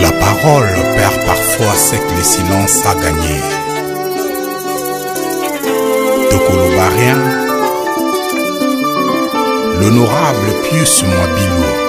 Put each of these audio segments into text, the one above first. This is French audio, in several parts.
La parole perd parfois ce que le silence a gagné. Tokolobarien, l'honorable Pius Mwabilou.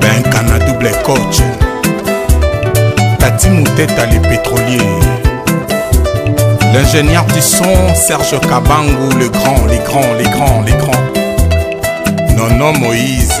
Benkana Double Coach, Tati Mouteta les pétroliers, l'ingénieur du son Serge Kabangu, le grand, les grands, les grands, les grands, Nono Moïse,